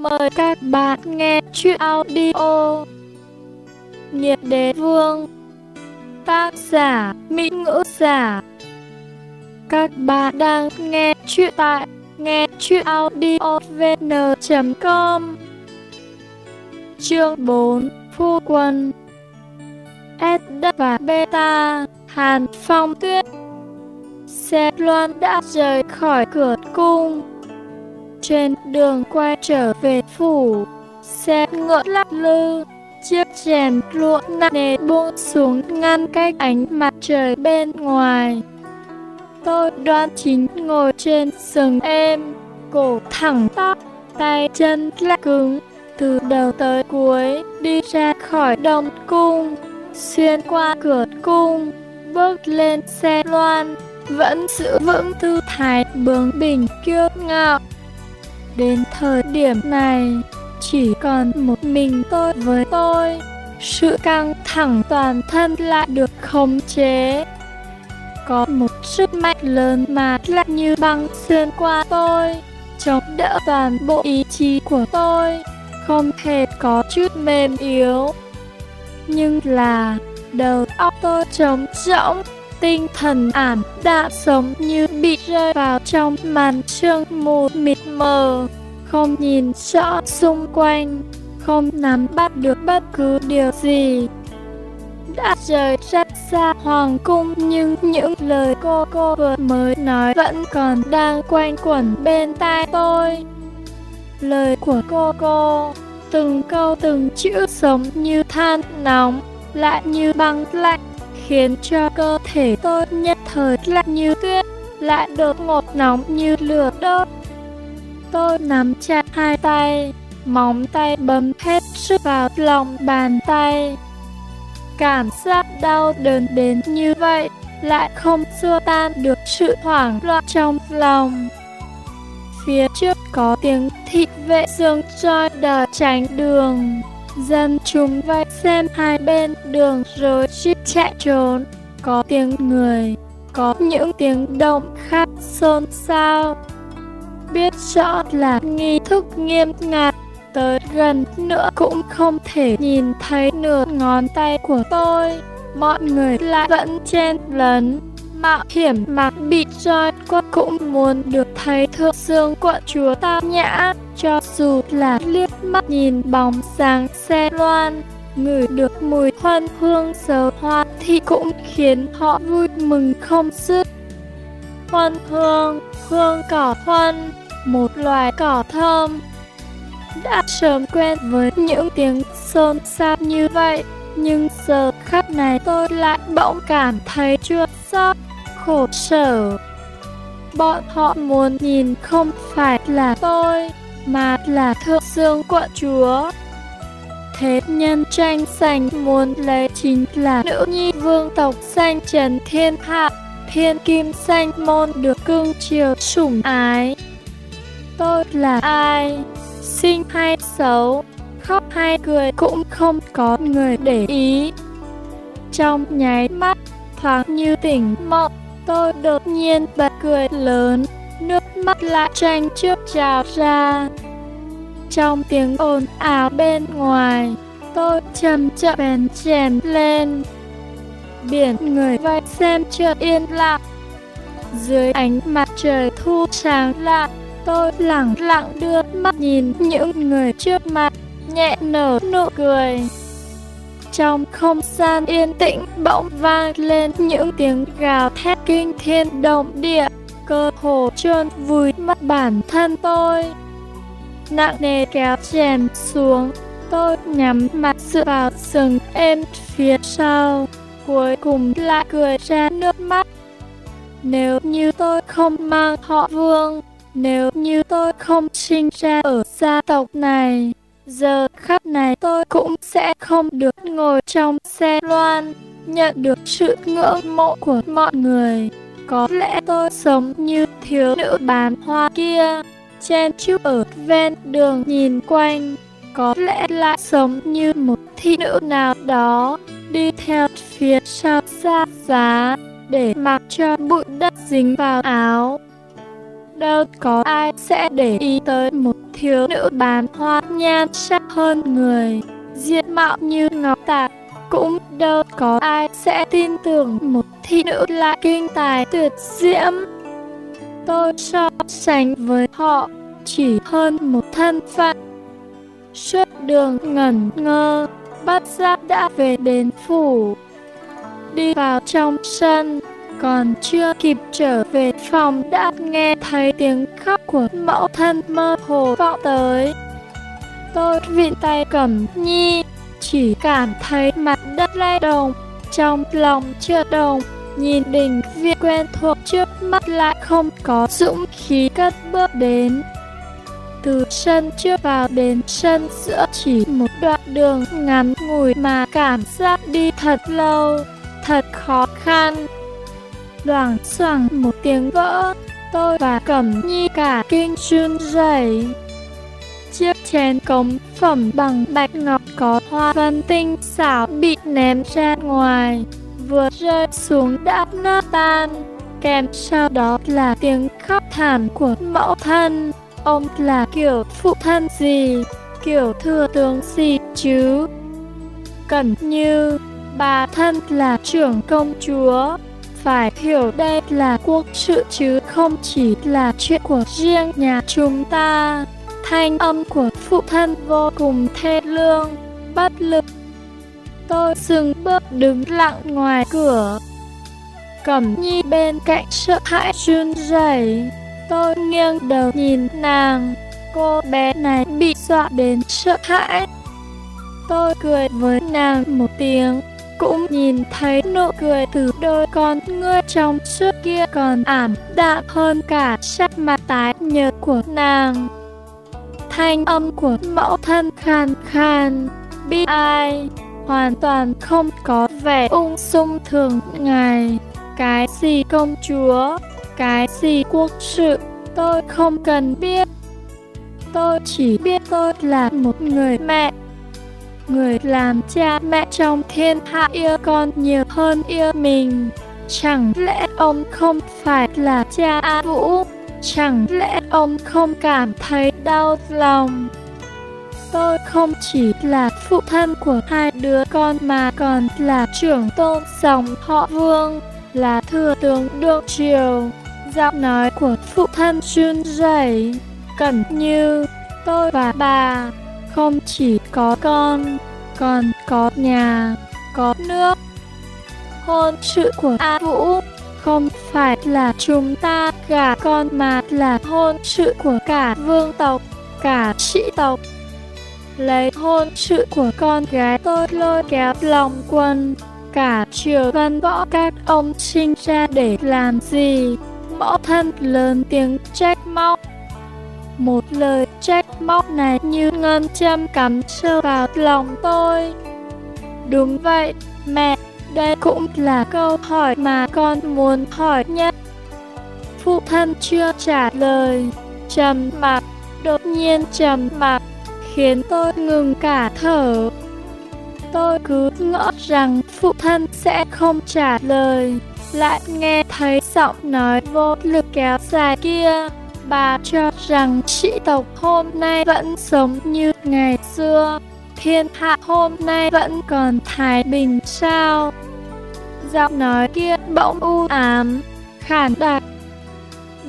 Mời các bạn nghe chuyện audio Nhiệt đế vương, Tác giả, Mỹ ngữ giả. Các bạn đang nghe chuyện tại, nghe chuyện audiovn.com Chương 4 Phu quân. S đất và Beta Hàn Phong Tuyết. Xe loan đã rời khỏi cửa cung trên đường quay trở về phủ, xe ngựa lắc lư, chiếc chèn lụa nặng nề buông xuống ngăn cách ánh mặt trời bên ngoài. Tôi đoan chính ngồi trên sừng êm, cổ thẳng tóc tay chân lại cứng, từ đầu tới cuối đi ra khỏi đông cung, xuyên qua cửa cung, bước lên xe loan, vẫn giữ vững tư thái bướng bỉnh kiêu ngạo. Đến thời điểm này, chỉ còn một mình tôi với tôi. Sự căng thẳng toàn thân lại được khống chế. Có một sức mạnh lớn mà lại như băng xuyên qua tôi, chống đỡ toàn bộ ý chí của tôi, không hề có chút mềm yếu. Nhưng là đầu óc tôi trống rỗng, tinh thần ảm đạm sống như bị rơi vào trong màn sương mù mịt mờ, không nhìn rõ xung quanh, không nắm bắt được bất cứ điều gì. Đã rời rất xa hoàng cung nhưng những lời cô cô vừa mới nói vẫn còn đang quanh quẩn bên tai tôi. Lời của cô cô, từng câu từng chữ sống như than nóng, lại như băng lạnh khiến cho cơ thể tôi nhất thời lạnh như tuyết, lại đột ngột nóng như lửa đốt. Tôi nắm chặt hai tay, móng tay bấm hết sức vào lòng bàn tay. Cảm giác đau đớn đến như vậy, lại không xua tan được sự hoảng loạn trong lòng. Phía trước có tiếng thị vệ dương choi đờ tránh đường. Dân chúng vây xem hai bên đường rồi suýt chạy trốn. Có tiếng người, có những tiếng động khác xôn xao. Biết rõ là nghi thức nghiêm ngặt, tới gần nữa cũng không thể nhìn thấy nửa ngón tay của tôi. Mọi người lại vẫn chen lấn, mạo hiểm mà bị roi quất cũng muốn được thấy thượng dương quận chúa tam nhã. Cho dù là liếc mắt nhìn bóng dáng xe loan ngửi được mùi hoan hương dầu hoa thì cũng khiến họ vui mừng không dứt. Hoan hương hương cỏ hoan một loài cỏ thơm đã sớm quen với những tiếng xôn xao như vậy nhưng giờ khắc này tôi lại bỗng cảm thấy chua xót khổ sở bọn họ muốn nhìn không phải là tôi mà là thượng dương quận chúa. Thế nhân tranh giành muốn lấy chính là nữ nhi vương tộc danh trần thiên hạ, thiên kim danh môn được cưng chiều sủng ái. Tôi là ai? Xinh hay xấu? Khóc hay cười cũng không có người để ý. Trong nháy mắt, thoáng như tỉnh mộng, tôi đột nhiên bật cười lớn nước mắt lại tranh trước trào ra. Trong tiếng ồn ào bên ngoài, tôi chậm chậm bèn chèn lên. Biển người vây xem chợt yên lặng. Dưới ánh mặt trời thu sáng lạ, tôi lặng lặng đưa mắt nhìn những người trước mặt, nhẹ nở nụ cười. Trong không gian yên tĩnh bỗng vang lên những tiếng gào thét kinh thiên động địa cơ hồ trơn vùi mất bản thân tôi. Nặng nề kéo chèn xuống, tôi nhắm mặt dựa vào sừng êm phía sau, cuối cùng lại cười ra nước mắt. Nếu như tôi không mang họ vương, nếu như tôi không sinh ra ở gia tộc này, giờ khắc này tôi cũng sẽ không được ngồi trong xe loan, nhận được sự ngưỡng mộ của mọi người. Có lẽ tôi sống như thiếu nữ bán hoa kia, chen chúc ở ven đường nhìn quanh. Có lẽ lại sống như một thị nữ nào đó, đi theo phía sau xa giá, để mặc cho bụi đất dính vào áo đâu có ai sẽ để ý tới một thiếu nữ bán hoa nhan sắc hơn người, diện mạo như ngọc tạc. Cũng đâu có ai sẽ tin tưởng một thị nữ lại kinh tài tuyệt diễm. Tôi so sánh với họ chỉ hơn một thân phận. Suốt đường ngẩn ngơ, bát giác đã về đến phủ. Đi vào trong sân, còn chưa kịp trở về phòng đã nghe thấy tiếng khóc của mẫu thân mơ hồ vọng tới. Tôi vịn tay cầm nhi, chỉ cảm thấy mặt đất lay động, trong lòng chưa đồng, nhìn đỉnh viện quen thuộc trước mắt lại không có dũng khí cất bước đến. Từ sân trước vào đến sân giữa chỉ một đoạn đường ngắn ngủi mà cảm giác đi thật lâu, thật khó khăn đoàn xoảng một tiếng vỡ, tôi và Cẩm Nhi cả kinh run rẩy. Chiếc chén cống phẩm bằng bạch ngọc có hoa văn tinh xảo bị ném ra ngoài, vừa rơi xuống đã nát tan. Kèm sau đó là tiếng khóc thảm của mẫu thân. Ông là kiểu phụ thân gì, kiểu thừa tướng gì chứ? Cẩn như, bà thân là trưởng công chúa, phải hiểu đây là quốc sự chứ không chỉ là chuyện của riêng nhà chúng ta. Thanh âm của phụ thân vô cùng thê lương, bất lực. Tôi dừng bước đứng lặng ngoài cửa. Cẩm nhi bên cạnh sợ hãi run rẩy. Tôi nghiêng đầu nhìn nàng. Cô bé này bị dọa đến sợ hãi. Tôi cười với nàng một tiếng cũng nhìn thấy nụ cười từ đôi con ngươi trong suốt kia còn ảm đạm hơn cả sắc mặt tái nhợt của nàng. Thanh âm của mẫu thân khan khan, bi ai, hoàn toàn không có vẻ ung dung thường ngày. Cái gì công chúa, cái gì quốc sự, tôi không cần biết. Tôi chỉ biết tôi là một người mẹ người làm cha mẹ trong thiên hạ yêu con nhiều hơn yêu mình. Chẳng lẽ ông không phải là cha A Vũ? Chẳng lẽ ông không cảm thấy đau lòng? Tôi không chỉ là phụ thân của hai đứa con mà còn là trưởng tôn dòng họ Vương, là thừa tướng đương triều. Giọng nói của phụ thân run rẩy, cẩn như tôi và bà không chỉ có con, còn có nhà, có nước. Hôn sự của A Vũ không phải là chúng ta gả con mà là hôn sự của cả vương tộc, cả sĩ tộc. Lấy hôn sự của con gái tôi lôi kéo lòng quân, cả triều văn võ các ông sinh ra để làm gì? Mẫu thân lớn tiếng trách móc. Một lời trách móc này như ngân châm cắm sâu vào lòng tôi. Đúng vậy, mẹ, đây cũng là câu hỏi mà con muốn hỏi nhất. Phụ thân chưa trả lời, trầm mặc, đột nhiên trầm mặc, khiến tôi ngừng cả thở. Tôi cứ ngỡ rằng phụ thân sẽ không trả lời, lại nghe thấy giọng nói vô lực kéo dài kia bà cho rằng sĩ tộc hôm nay vẫn sống như ngày xưa, thiên hạ hôm nay vẫn còn thái bình sao? Giọng nói kia bỗng u ám, khản đặc.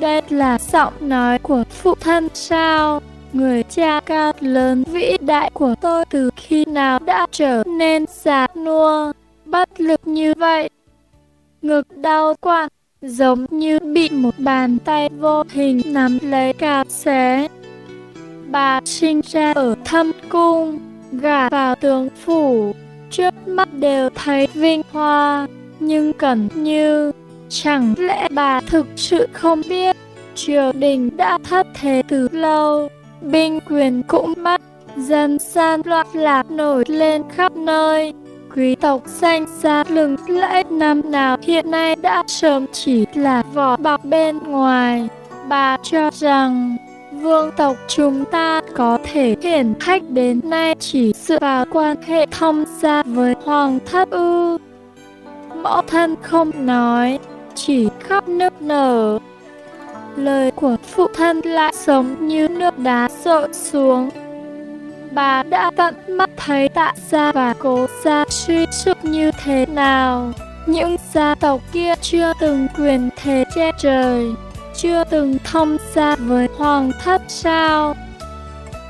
Đây là giọng nói của phụ thân sao? Người cha cao lớn vĩ đại của tôi từ khi nào đã trở nên già nua, bất lực như vậy? Ngực đau quặn, giống như bị một bàn tay vô hình nắm lấy cào xé. Bà sinh ra ở thâm cung, gả vào tướng phủ, trước mắt đều thấy vinh hoa, nhưng cẩn như, chẳng lẽ bà thực sự không biết, triều đình đã thất thế từ lâu, binh quyền cũng mất, dân gian loạn lạc nổi lên khắp nơi quý tộc danh giá lừng lẫy năm nào hiện nay đã sớm chỉ là vỏ bọc bên ngoài. Bà cho rằng vương tộc chúng ta có thể hiển khách đến nay chỉ dựa vào quan hệ thông gia với hoàng thất ư. Mẫu thân không nói, chỉ khóc nức nở. lời của phụ thân lại giống như nước đá rội xuống. Bà đã tận mắt thấy tạ gia và cố gia suy sụp như thế nào. Những gia tộc kia chưa từng quyền thế che trời, chưa từng thông gia với hoàng thất sao.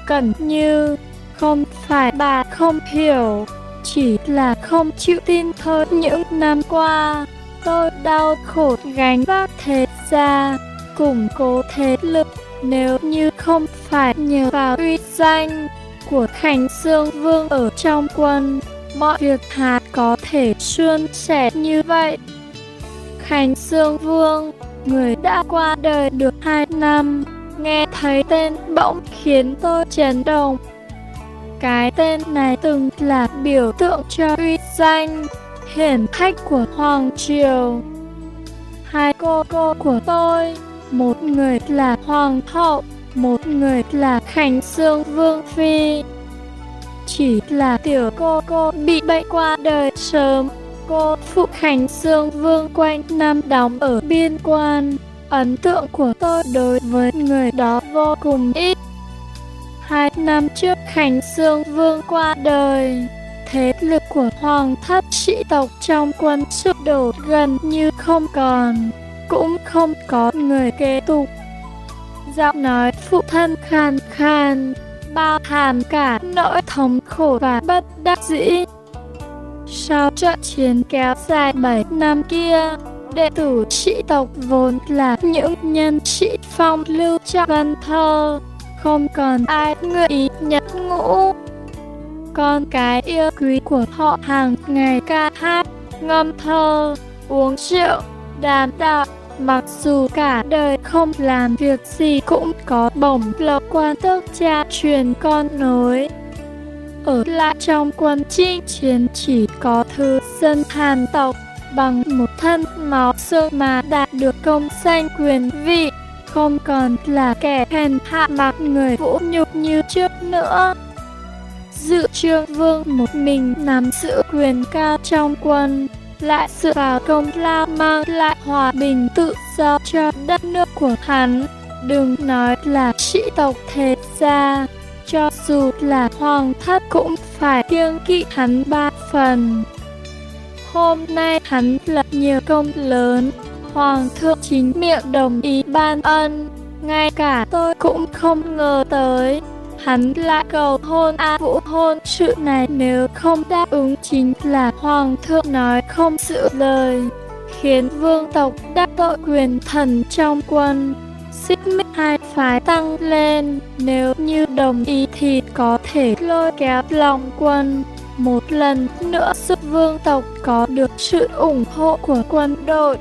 Cẩn như, không phải bà không hiểu, chỉ là không chịu tin thôi những năm qua. Tôi đau khổ gánh vác thế gia, củng cố thế lực nếu như không phải nhờ vào uy danh của Khánh Dương Vương ở trong quân, mọi việc hạt có thể suôn sẻ như vậy. Khánh Dương Vương, người đã qua đời được hai năm, nghe thấy tên bỗng khiến tôi chấn động. Cái tên này từng là biểu tượng cho uy danh, hiển hách của Hoàng Triều. Hai cô cô của tôi, một người là Hoàng hậu, một người là Khánh Dương Vương Phi. Chỉ là tiểu cô cô bị bệnh qua đời sớm, cô phụ Khánh Dương Vương quanh năm đóng ở biên quan. Ấn tượng của tôi đối với người đó vô cùng ít. Hai năm trước Khánh Dương Vương qua đời, thế lực của hoàng thất sĩ tộc trong quân sụp đổ gần như không còn, cũng không có người kế tục. Giọng nói phụ thân khan khan, bao hàm cả nỗi thống khổ và bất đắc dĩ. Sau trận chiến kéo dài 7 năm kia, đệ tử sĩ tộc vốn là những nhân sĩ phong lưu trong văn thơ, không còn ai ngựa ý nhập ngũ. Con cái yêu quý của họ hàng ngày ca hát, ngâm thơ, uống rượu, đàn đạo, mặc dù cả đời không làm việc gì cũng có bổng lộc quan tước cha truyền con nối. Ở lại trong quân chinh chiến chỉ có thứ dân hàn tộc bằng một thân máu xương mà đạt được công danh quyền vị, không còn là kẻ hèn hạ mặc người vũ nhục như trước nữa. Dự trương vương một mình nắm giữ quyền cao trong quân, lại dựa vào công lao mang lại hòa bình tự do cho đất nước của hắn. Đừng nói là sĩ tộc thế gia, cho dù là hoàng thất cũng phải kiêng kỵ hắn ba phần. Hôm nay hắn lập nhiều công lớn, hoàng thượng chính miệng đồng ý ban ân, ngay cả tôi cũng không ngờ tới hắn lại cầu hôn A Vũ hôn sự này nếu không đáp ứng chính là Hoàng thượng nói không giữ lời, khiến vương tộc đắc tội quyền thần trong quân. Xích mích hai phái tăng lên, nếu như đồng ý thì có thể lôi kéo lòng quân. Một lần nữa giúp vương tộc có được sự ủng hộ của quân đội.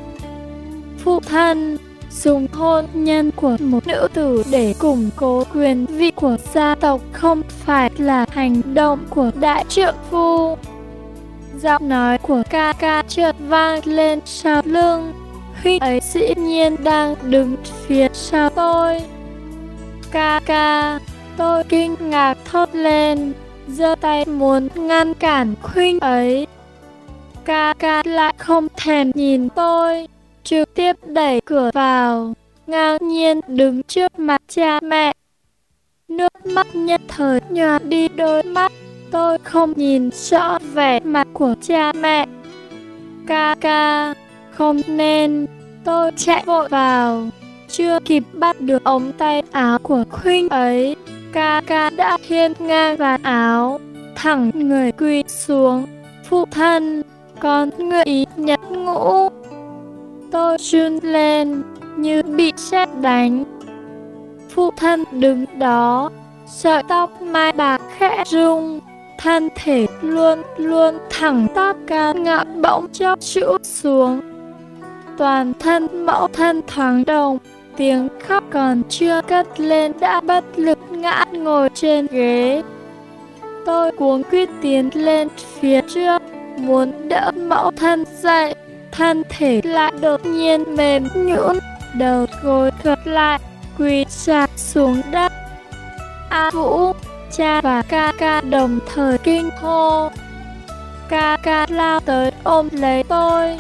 Phụ thân dùng hôn nhân của một nữ tử để củng cố quyền vị của gia tộc không phải là hành động của đại trượng phu. Giọng nói của ca ca trượt vang lên sau lưng. Khi ấy dĩ nhiên đang đứng phía sau tôi. Ca ca, tôi kinh ngạc thốt lên, giơ tay muốn ngăn cản khuynh ấy. Ca ca lại không thèm nhìn tôi trực tiếp đẩy cửa vào, ngang nhiên đứng trước mặt cha mẹ. Nước mắt nhất thời nhòa đi đôi mắt, tôi không nhìn rõ vẻ mặt của cha mẹ. Ca ca, không nên, tôi chạy vội vào, chưa kịp bắt được ống tay áo của khuynh ấy. Ca ca đã hiên ngang và áo, thẳng người quỳ xuống. Phụ thân, con người ý nhật ngũ tôi run lên như bị sét đánh. Phụ thân đứng đó, sợi tóc mai bạc khẽ rung, thân thể luôn luôn thẳng tắp cao ngạo bỗng chốc trụ xuống. Toàn thân mẫu thân thoáng đồng tiếng khóc còn chưa cất lên đã bất lực ngã ngồi trên ghế. Tôi cuống quyết tiến lên phía trước, muốn đỡ mẫu thân dậy, thân thể lại đột nhiên mềm nhũn, đầu gối gật lại, quỳ sạp xuống đất. A Vũ, cha và ca ca đồng thời kinh hô. Ca ca lao tới ôm lấy tôi.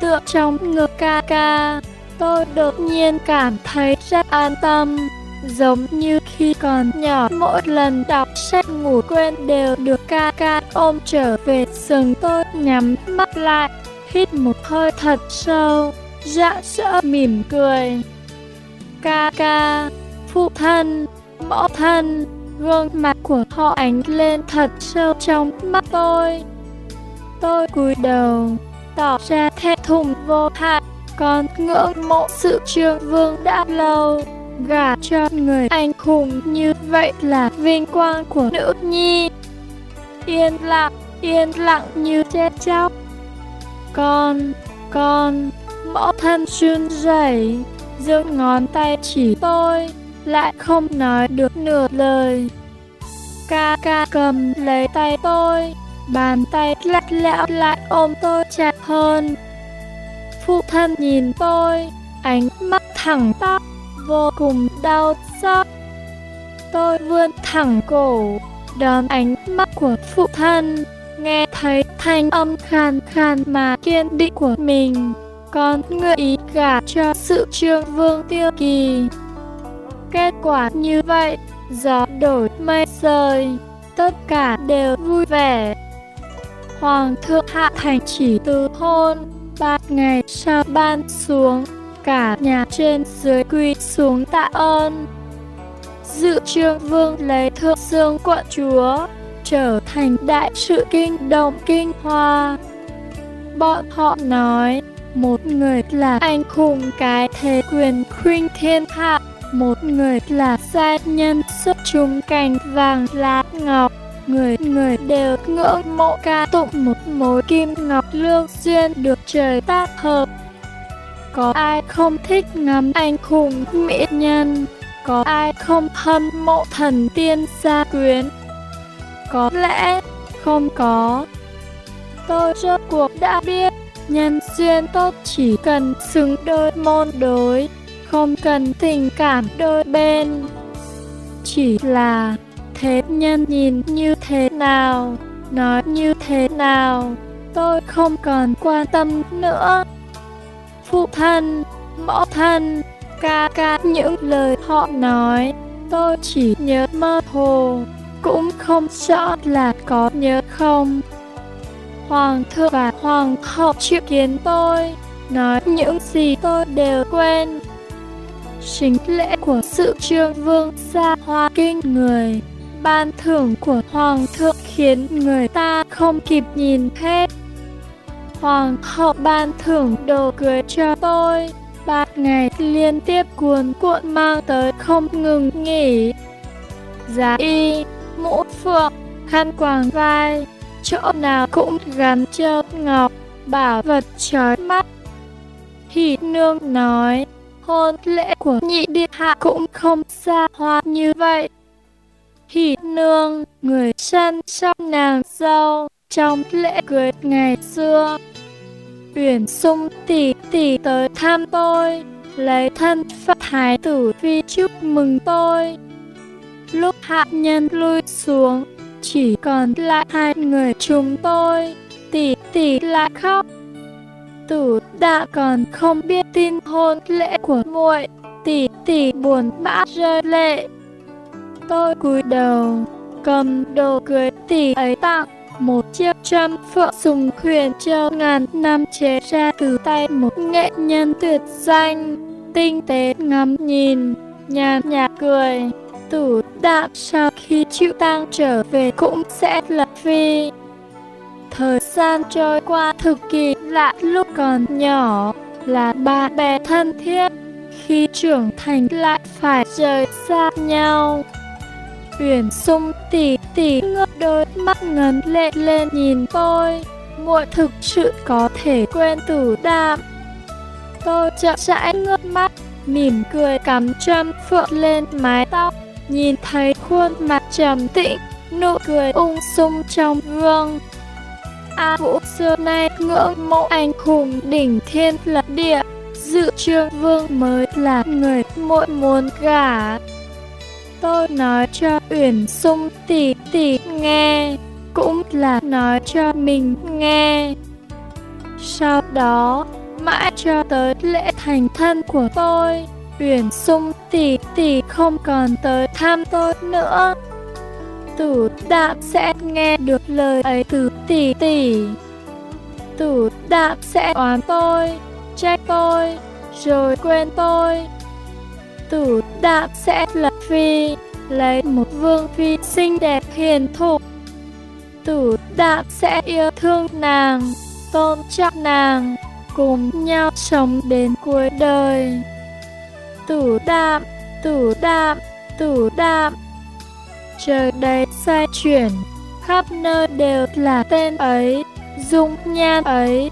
Tựa trong ngực ca ca, tôi đột nhiên cảm thấy rất an tâm. Giống như khi còn nhỏ mỗi lần đọc sách ngủ quên đều được ca ca ôm trở về giường tôi nhắm mắt lại, hít một hơi thật sâu, dạ sỡ mỉm cười. Ca ca, phụ thân, mẫu thân, gương mặt của họ ánh lên thật sâu trong mắt tôi. Tôi cúi đầu, tỏ ra thẹn thùng vô hạn, còn ngưỡng mộ sự trương vương đã lâu. Gả cho người anh hùng như vậy là vinh quang của nữ nhi. Yên lặng, yên lặng như chết chóc. Con, con, mẫu thân run rẩy, giơ ngón tay chỉ tôi, lại không nói được nửa lời. Ca ca cầm lấy tay tôi, bàn tay lắc lẽo lại ôm tôi chặt hơn. Phụ thân nhìn tôi, ánh mắt thẳng tắp, vô cùng đau xót. Tôi vươn thẳng cổ, đón ánh mắt của phụ thân, nghe thấy thanh âm khàn khàn mà kiên định của mình. Con nguyện ý gả cho sự trương vương tiêu kỳ. Kết quả như vậy, gió đổi mây rời, tất cả đều vui vẻ. Hoàng thượng hạ thành chỉ từ hôn, ba ngày sau ban xuống, cả nhà trên dưới quỳ xuống tạ ơn. Dự trương vương lấy thượng dương quận chúa, trở thành đại sự kinh động kinh hoa. Bọn họ nói, một người là anh hùng cái thế quyền khuynh thiên hạ, một người là gia nhân xuất chúng cành vàng lá ngọc. Người người đều ngưỡng mộ ca tụng một mối kim ngọc lương duyên được trời tác hợp. Có ai không thích ngắm anh hùng mỹ nhân? Có ai không hâm mộ thần tiên gia quyến? Có lẽ không có. Tôi rốt cuộc đã biết, nhân duyên tốt chỉ cần xứng đôi môn đối, không cần tình cảm đôi bên. Chỉ là thế nhân nhìn như thế nào, nói như thế nào, tôi không còn quan tâm nữa. Phụ thân, mẫu thân, ca ca những lời họ nói, tôi chỉ nhớ mơ hồ, cũng không rõ là có nhớ không. Hoàng thượng và hoàng hậu triệu kiến tôi, nói những gì tôi đều quên. Chính lễ của sự trương vương xa hoa kinh người, ban thưởng của hoàng thượng khiến người ta không kịp nhìn hết. Hoàng hậu ban thưởng đồ cưới cho tôi, ba ngày liên tiếp cuồn cuộn mang tới không ngừng nghỉ. Giá y, mũ phượng, khăn quàng vai, chỗ nào cũng gắn chớp ngọc, bảo vật trói mắt. Hỷ nương nói, hôn lễ của nhị điện hạ cũng không xa hoa như vậy. Hỷ nương, người săn trong nàng dâu, trong lễ cưới ngày xưa. Uyển sung tỷ tỷ tới thăm tôi, lấy thân phận thái tử phi chúc mừng tôi. Lúc hạ nhân lui xuống, chỉ còn lại hai người chúng tôi, tỷ tỷ lại khóc. Tử đã còn không biết tin hôn lễ của muội, tỷ tỷ buồn bã rơi lệ. Tôi cúi đầu, cầm đồ cưới tỷ ấy tặng, một chiếc trăm phượng sùng khuyển châu ngàn năm chế ra từ tay một nghệ nhân tuyệt danh, tinh tế ngắm nhìn, nhàn nhạt cười tử đạm sau khi chịu tang trở về cũng sẽ lập phi. Thời gian trôi qua thực kỳ lạ lúc còn nhỏ, là bạn bè thân thiết, khi trưởng thành lại phải rời xa nhau. Uyển sung tỉ tỉ ngước đôi mắt ngấn lệ lên nhìn tôi, muội thực sự có thể quên tử đạm. Tôi chậm rãi ngước mắt, mỉm cười cắm châm phượng lên mái tóc nhìn thấy khuôn mặt trầm tĩnh, nụ cười ung sung trong gương. A Vũ xưa nay ngưỡng mộ anh hùng đỉnh thiên lập địa, dự trương vương mới là người muội muốn gả. Tôi nói cho Uyển Sung tỷ tỷ nghe, cũng là nói cho mình nghe. Sau đó, mãi cho tới lễ thành thân của tôi. Uyển sung tỷ tỷ không còn tới thăm tôi nữa. Tử đạm sẽ nghe được lời ấy từ tỷ tỷ. Tử đạm sẽ oán tôi, trách tôi, rồi quên tôi. Tử đạm sẽ lập phi, lấy một vương phi xinh đẹp hiền thục. Tử đạm sẽ yêu thương nàng, tôn trọng nàng, cùng nhau sống đến cuối đời. Tử đạm, tử đạm, tử đạm. Trời đầy xoay chuyển, khắp nơi đều là tên ấy, dung nhan ấy.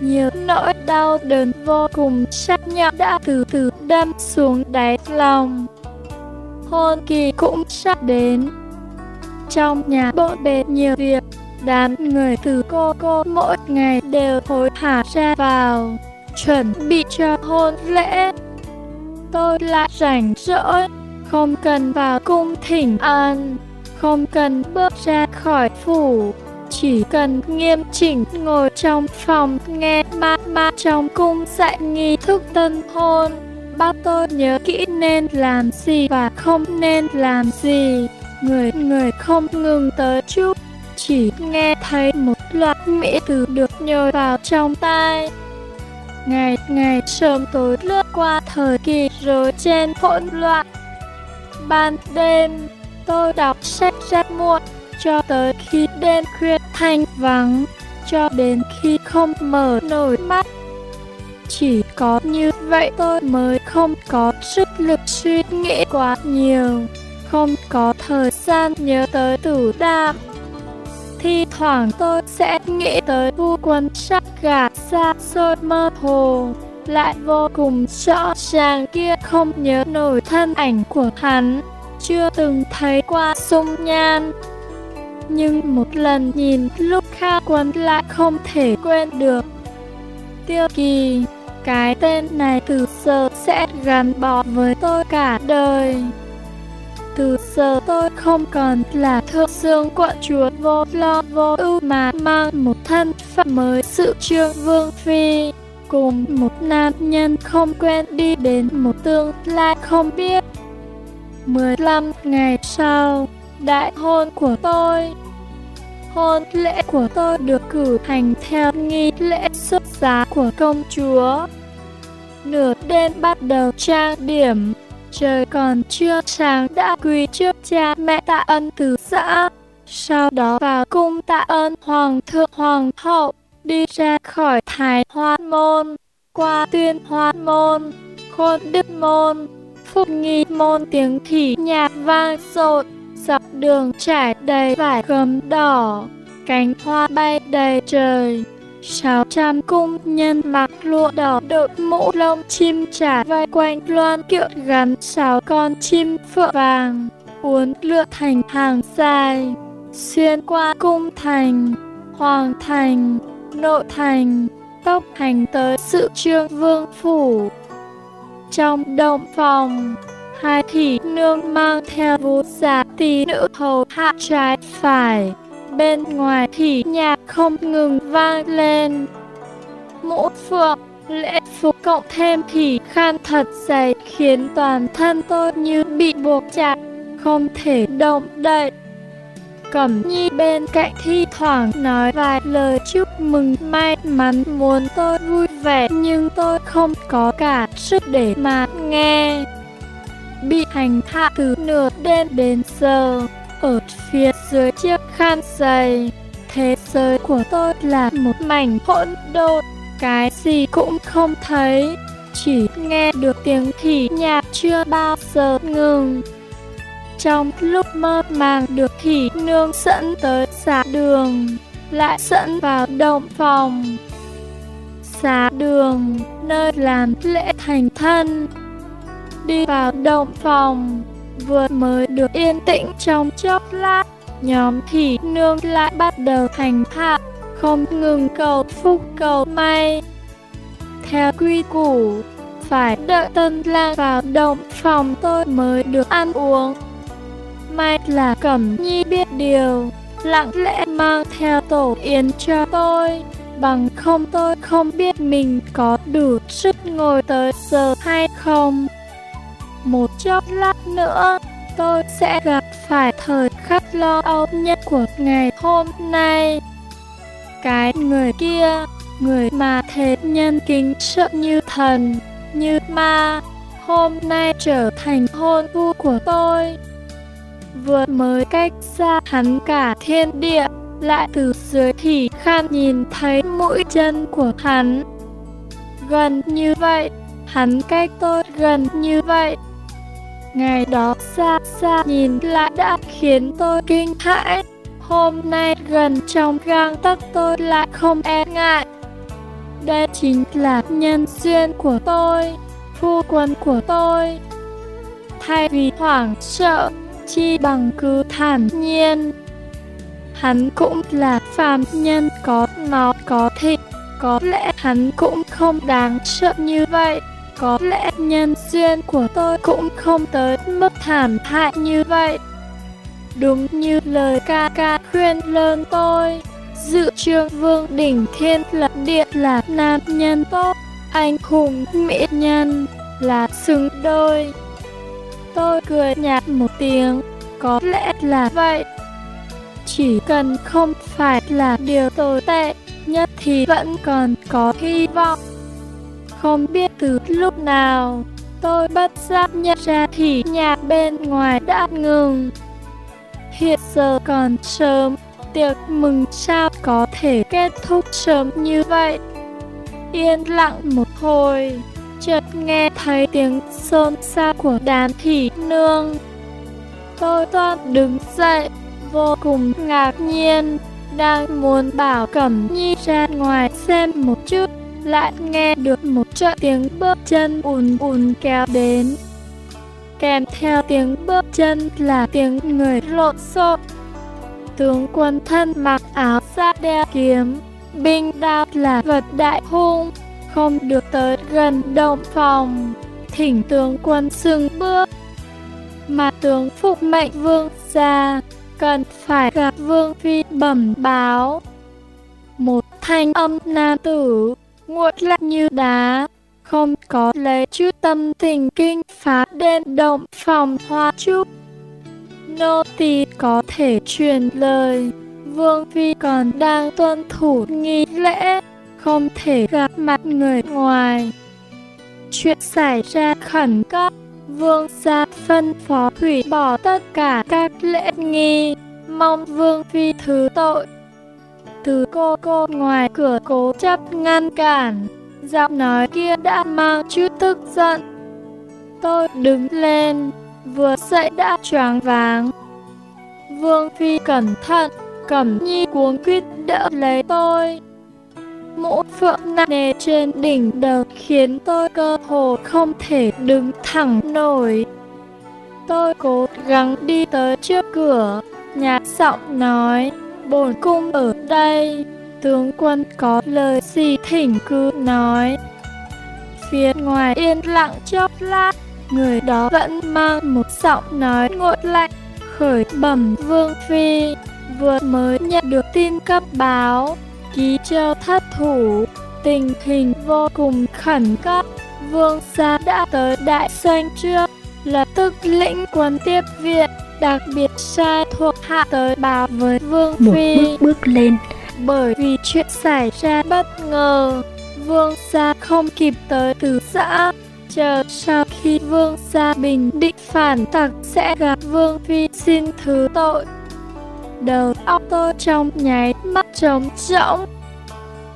Nhiều nỗi đau đớn vô cùng sắc nhọn đã từ từ đâm xuống đáy lòng. Hôn kỳ cũng sắp đến. Trong nhà bộn bề nhiều việc, đám người từ cô cô mỗi ngày đều hối hả ra vào, chuẩn bị cho hôn lễ. Tôi lại rảnh rỗi, không cần vào cung thỉnh an, không cần bước ra khỏi phủ, chỉ cần nghiêm chỉnh ngồi trong phòng nghe ma ma trong cung dạy nghi thức tân hôn. Bác tôi nhớ kỹ nên làm gì và không nên làm gì. Người người không ngừng tới chút, chỉ nghe thấy một loạt mỹ từ được nhồi vào trong tai. Ngày ngày sớm tối lướt qua thời kỳ rối trên hỗn loạn. Ban đêm, tôi đọc sách rất muộn, cho tới khi đêm khuya thanh vắng, cho đến khi không mở nổi mắt. Chỉ có như vậy tôi mới không có sức lực suy nghĩ quá nhiều, không có thời gian nhớ tới tử đạm. Thi thoảng tôi sẽ nghĩ tới vu quân sắc gà xa xôi mơ hồ, lại vô cùng rõ ràng kia không nhớ nổi thân ảnh của hắn, chưa từng thấy qua sung nhan. Nhưng một lần nhìn lúc Kha Quân lại không thể quên được. Tiêu kỳ, cái tên này từ giờ sẽ gắn bó với tôi cả đời. Từ giờ tôi không còn là thượng dương quận chúa vô lo vô ưu mà mang một thân phận mới sự trương vương phi. Cùng một nam nhân không quen đi đến một tương lai không biết. 15 ngày sau, đại hôn của tôi hôn lễ của tôi được cử hành theo nghi lễ xuất giá của công chúa. Nửa đêm bắt đầu trang điểm, trời còn chưa sáng đã quỳ trước cha mẹ tạ ân từ xã. Sau đó vào cung tạ ơn hoàng thượng hoàng hậu, đi ra khỏi thái hoa môn, qua tuyên hoa môn, khôn đức môn, phúc nghi môn tiếng thỉ nhạc vang rộn dọc đường trải đầy vải gấm đỏ, cánh hoa bay đầy trời. Sáu trăm cung nhân mặc lụa đỏ đội mũ lông chim trả vai quanh loan kiệu gắn sáu con chim phượng vàng, uốn lượn thành hàng dài, xuyên qua cung thành, hoàng thành, nội thành, tốc hành tới sự trương vương phủ. Trong động phòng, hai thị nương mang theo vũ giả tí nữ hầu hạ trái phải. Bên ngoài thì nhạc không ngừng vang lên. Mũ phượng, lễ phục cộng thêm thì khan thật dày khiến toàn thân tôi như bị buộc chặt, không thể động đậy. Cẩm Nhi bên cạnh thi thoảng nói vài lời chúc mừng may mắn muốn tôi vui vẻ nhưng tôi không có cả sức để mà nghe bị hành hạ từ nửa đêm đến giờ. Ở phía dưới chiếc khăn dày, thế giới của tôi là một mảnh hỗn độn, cái gì cũng không thấy, chỉ nghe được tiếng thì nhạc chưa bao giờ ngừng. Trong lúc mơ màng được thì nương dẫn tới xà đường, lại dẫn vào động phòng. xà đường, nơi làm lễ thành thân, đi vào động phòng. Vừa mới được yên tĩnh trong chốc lát, nhóm thị nương lại bắt đầu hành hạ, không ngừng cầu phúc cầu may. Theo quy củ, phải đợi tân lang vào động phòng tôi mới được ăn uống. May là Cẩm Nhi biết điều, lặng lẽ mang theo tổ yến cho tôi, Bằng không tôi không biết mình có đủ sức ngồi tới giờ hay không. Một chốc lát nữa, tôi sẽ gặp phải thời khắc lo âu nhất của ngày hôm nay. Cái người kia, người mà thế nhân kính sợ như thần, như ma, hôm nay trở thành hôn phu của tôi. Vừa mới cách xa hắn cả thiên địa, lại từ dưới thì khan nhìn thấy mũi chân của hắn. Gần như vậy, hắn cách tôi gần như vậy. Ngày đó xa xa nhìn lại đã khiến tôi kinh hãi. Hôm nay gần trong gang tấc tôi lại không e ngại. Đây chính là nhân duyên của tôi, phu quân của tôi. Thay vì hoảng sợ, chi bằng cứ thản nhiên. Hắn cũng là phàm nhân có nó có thịt, có lẽ hắn cũng không đáng sợ như vậy. Có lẽ nhân duyên của tôi cũng không tới mức thảm hại như vậy. Đúng như lời ca ca khuyên lớn tôi, dự trương vương đỉnh thiên lập địa là nam nhân tốt, anh hùng mỹ nhân là xứng đôi. Tôi cười nhạt một tiếng, có lẽ là vậy. Chỉ cần không phải là điều tồi tệ nhất thì vẫn còn có hy vọng. Không biết từ lúc nào, tôi bất giác nhận ra thì nhà bên ngoài đã ngừng. Hiện giờ còn sớm, tiệc mừng sao có thể kết thúc sớm như vậy. Yên lặng một hồi, chợt nghe thấy tiếng xôn xao của đám thị nương. Tôi toan đứng dậy, vô cùng ngạc nhiên, đang muốn bảo Cẩm Nhi ra ngoài xem một chút, lại nghe được một trận tiếng bước chân ùn ùn kéo đến. Kèm theo tiếng bước chân là tiếng người lộn xộn. Tướng quân thân mặc áo da đeo kiếm, binh đao là vật đại hung, không được tới gần động phòng. Thỉnh tướng quân xưng bước, mà tướng phục mệnh vương ra, cần phải gặp vương phi bẩm báo. Một thanh âm nam tử, nguội lạnh như đá, không có lấy chút tâm tình kinh phá đêm động phòng hoa trúc. Nô tỳ có thể truyền lời, vương phi còn đang tuân thủ nghi lễ, không thể gặp mặt người ngoài. Chuyện xảy ra khẩn cấp, vương gia phân phó hủy bỏ tất cả các lễ nghi, mong vương phi thứ tội. Từ cô cô ngoài cửa cố chấp ngăn cản, giọng nói kia đã mang chút tức giận. Tôi đứng lên, vừa dậy đã choáng váng. Vương Phi cẩn thận, Cẩm Nhi cuống quýt đỡ lấy tôi. Mũ phượng nặng nề trên đỉnh đầu khiến tôi cơ hồ không thể đứng thẳng nổi. Tôi cố gắng đi tới trước cửa, nhạt giọng nói, bổn cung ở đây, tướng quân có lời gì thỉnh cứ nói. Phía ngoài yên lặng chốc lát, người đó vẫn mang một giọng nói ngội lạnh, khởi bẩm vương phi, vừa mới nhận được tin cấp báo, ký châu thất thủ, tình hình vô cùng khẩn cấp, vương gia đã tới đại doanh trước, lập tức lĩnh quân tiếp viện, đặc biệt sai thuộc hạ tới báo với vương phi. Một bước bước lên, bởi vì chuyện xảy ra bất ngờ, vương gia không kịp tới từ xã, chờ sau khi vương gia bình định phản tặc sẽ gặp vương phi xin thứ tội. Đầu óc tôi trong nháy mắt trống rỗng.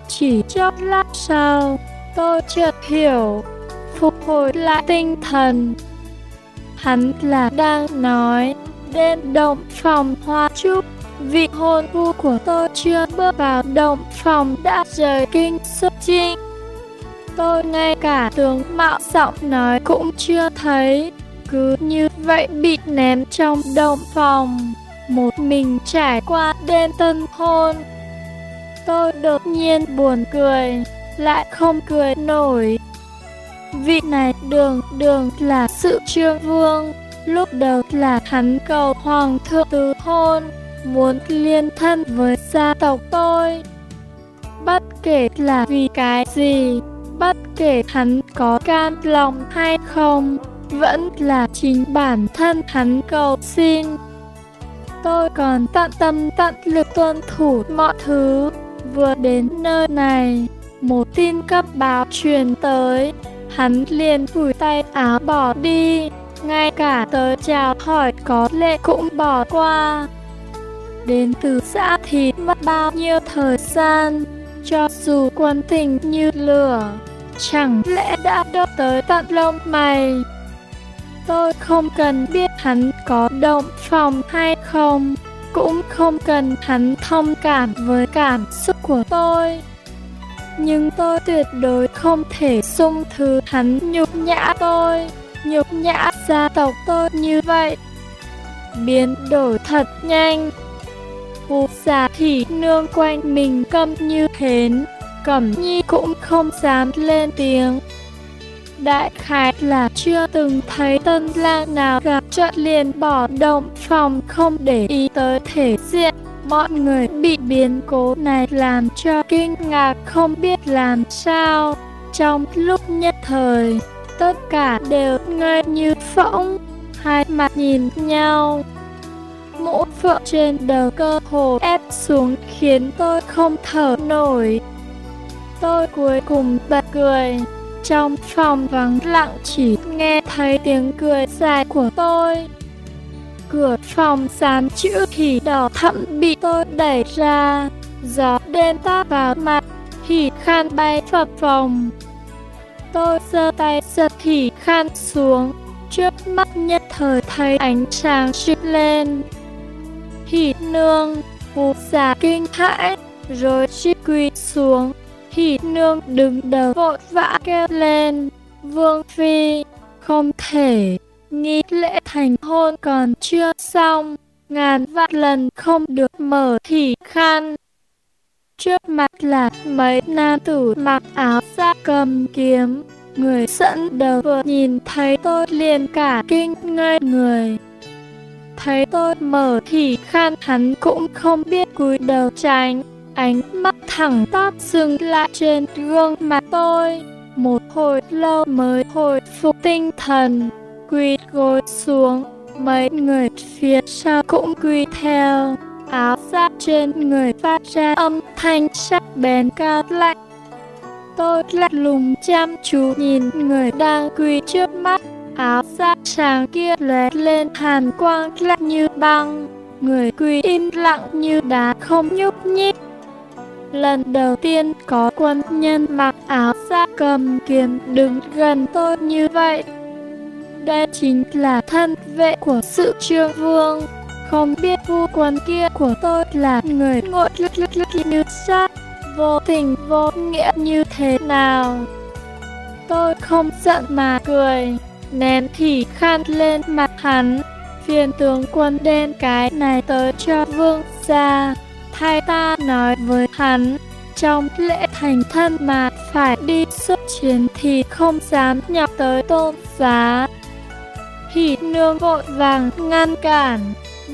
Chỉ chốc lát sau, tôi chợt hiểu, phục hồi lại tinh thần. Hắn là đang nói, đêm động phòng hoa trúc Vị hôn phu của tôi chưa bước vào động phòng đã rời kinh xuất chinh. Tôi ngay cả tướng mạo giọng nói cũng chưa thấy, cứ như vậy bị ném trong động phòng, một mình trải qua đêm tân hôn. Tôi đột nhiên buồn cười, lại không cười nổi. Vị này đường đường là sự trương vương, lúc đầu là hắn cầu hoàng thượng từ hôn, muốn liên thân với gia tộc tôi. bất kể là vì cái gì, bất kể hắn có can lòng hay không, vẫn là chính bản thân hắn cầu xin. Tôi còn tận tâm tận lực tuân thủ mọi thứ. Vừa đến nơi này, một tin cấp báo truyền tới, hắn liền phủi tay áo bỏ đi, ngay cả tới chào hỏi có lệ cũng bỏ qua. Đến từ xã thì mất bao nhiêu thời gian, cho dù quân tình như lửa, chẳng lẽ đã đốt tới tận lông mày. Tôi không cần biết hắn có động phòng hay không, cũng không cần hắn thông cảm với cảm xúc của tôi. Nhưng tôi tuyệt đối không thể xung thứ hắn nhục nhã tôi, nhục nhã gia tộc tôi như vậy. Biến đổi thật nhanh. Phú giả thì nương quanh mình câm như hến, Cẩm Nhi cũng không dám lên tiếng. Đại khái là chưa từng thấy tân lang nào gặp trận liền bỏ động phòng không để ý tới thể diện. Mọi người bị biến cố này làm cho kinh ngạc không biết làm sao. Trong lúc nhất thời, tất cả đều ngây như phỗng, hai mặt nhìn nhau. Mũ phượng trên đầu cơ hồ ép xuống khiến tôi không thở nổi. Tôi cuối cùng bật cười. Trong phòng vắng lặng chỉ nghe thấy tiếng cười dài của tôi. Cửa phòng dán chữ thì đỏ thẫm bị tôi đẩy ra. Gió đêm ta vào mặt, thì khăn bay phập phòng Tôi giơ tay giật thì khăn xuống, trước mắt nhất thời thấy ánh sáng trịt lên. Hỉ nương, hú giả kinh hãi, rồi chi quỳ xuống, Hỷ nương đứng đầu vội vã kêu lên. Vương Phi, không thể, nghi lễ thành hôn còn chưa xong, ngàn vạn lần không được mở thị khăn. Trước mặt là mấy nam tử mặc áo da cầm kiếm, người dẫn đầu vừa nhìn thấy tôi liền cả kinh ngây người. Thấy tôi mở thị khăn hắn cũng không biết cúi đầu tránh, ánh mắt thẳng tắp dừng lại trên gương mặt tôi. Một hồi lâu mới hồi phục tinh thần, quỳ gối xuống, mấy người phía sau cũng quỳ theo. Áo giáp trên người phát ra âm thanh sắc bén cao lạnh. Tôi lạnh lùng chăm chú nhìn người đang quỳ trước mắt, áo giáp sáng kia lóe lên hàn quang lạnh như băng. Người quỳ im lặng như đá không nhúc nhích. Lần đầu tiên có quân nhân mặc áo giáp cầm kiếm đứng gần tôi như vậy. Đây chính là thân vệ của sự trương vương. Không biết vua quân kia của tôi là người ngội lức lức lức như sát, vô tình vô nghĩa như thế nào. Tôi không giận mà cười, ném thì khăn lên mặt hắn, phiền tướng quân đen cái này tới cho vương gia thay ta nói với hắn, trong lễ thành thân mà phải đi xuất chiến thì không dám nhọc tới tôn giá. Hỷ nương vội vàng ngăn cản,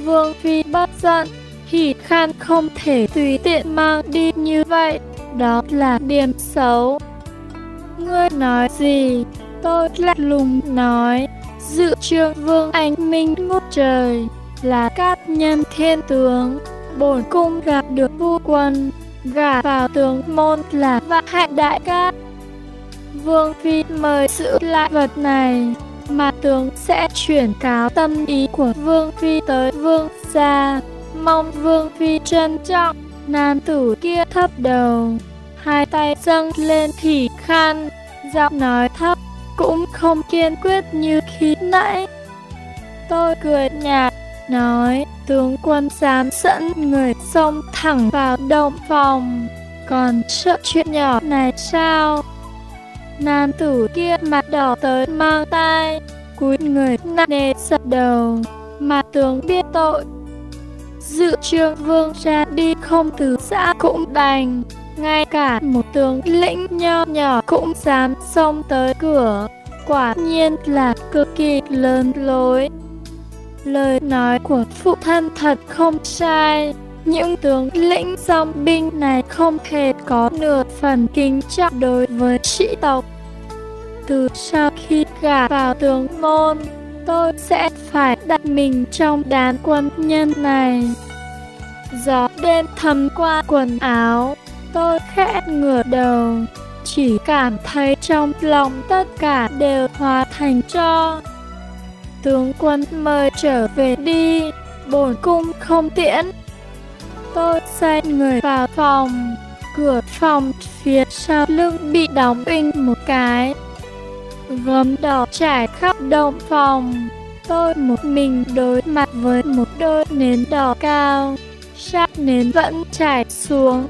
vương phi bất giận, hỷ khan không thể tùy tiện mang đi như vậy, đó là điểm xấu. Ngươi nói gì? Tôi lạnh lùng nói, dự trương vương anh minh ngút trời, là các nhân thiên tướng bổn cung gặp được vua quân, gả vào tướng môn là vạn hạnh đại ca. Vương Phi mời giữ lại vật này, mà tướng sẽ chuyển cáo tâm ý của Vương Phi tới Vương gia. Mong Vương Phi trân trọng, nam tử kia thấp đầu, hai tay dâng lên thì khan, giọng nói thấp, cũng không kiên quyết như khi nãy. Tôi cười nhạt, nói, tướng quân dám dẫn người xông thẳng vào động phòng, còn sợ chuyện nhỏ này sao? Nam tử kia mặt đỏ tới mang tay, cúi người nặng nề sập đầu, mà tướng biết tội. Dự trương vương ra đi không từ xã cũng đành, ngay cả một tướng lĩnh nho nhỏ cũng dám xông tới cửa, quả nhiên là cực kỳ lớn lối. Lời nói của phụ thân thật không sai. Những tướng lĩnh dòng binh này không hề có nửa phần kính trọng đối với sĩ tộc. Từ sau khi gả vào tướng môn, tôi sẽ phải đặt mình trong đám quân nhân này. Gió đêm thấm qua quần áo, tôi khẽ ngửa đầu, chỉ cảm thấy trong lòng tất cả đều hóa thành cho. Tướng quân mời trở về đi, bổn cung không tiễn. Tôi xoay người vào phòng, cửa phòng phía sau lưng bị đóng in một cái. Gấm đỏ trải khắp đồng phòng, tôi một mình đối mặt với một đôi nến đỏ cao, sát nến vẫn trải xuống.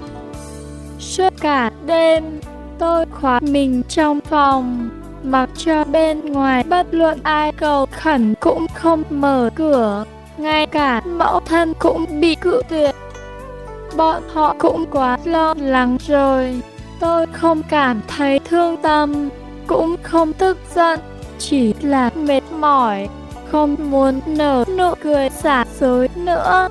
Suốt cả đêm, tôi khóa mình trong phòng, mặc cho bên ngoài bất luận ai cầu khẩn cũng không mở cửa, ngay cả mẫu thân cũng bị cự tuyệt. Bọn họ cũng quá lo lắng rồi, tôi không cảm thấy thương tâm, cũng không tức giận, chỉ là mệt mỏi, không muốn nở nụ cười xả dối nữa.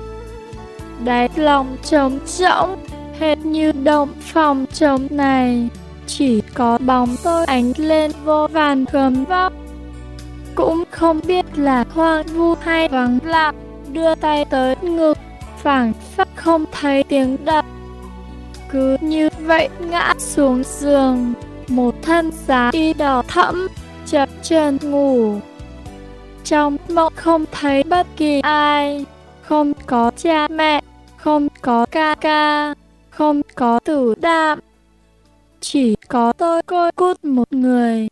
Đáy lòng trống rỗng, hệt như động phòng trống này chỉ có bóng tôi ánh lên vô vàn gầm vóc. Cũng không biết là hoang vu hay vắng lặng, đưa tay tới ngực, phảng phất không thấy tiếng đập. Cứ như vậy ngã xuống giường, một thân giá y đỏ thẫm, chập chân ngủ. Trong mộng không thấy bất kỳ ai, không có cha mẹ, không có ca ca, không có tử đạm chỉ có tôi côi cút một người.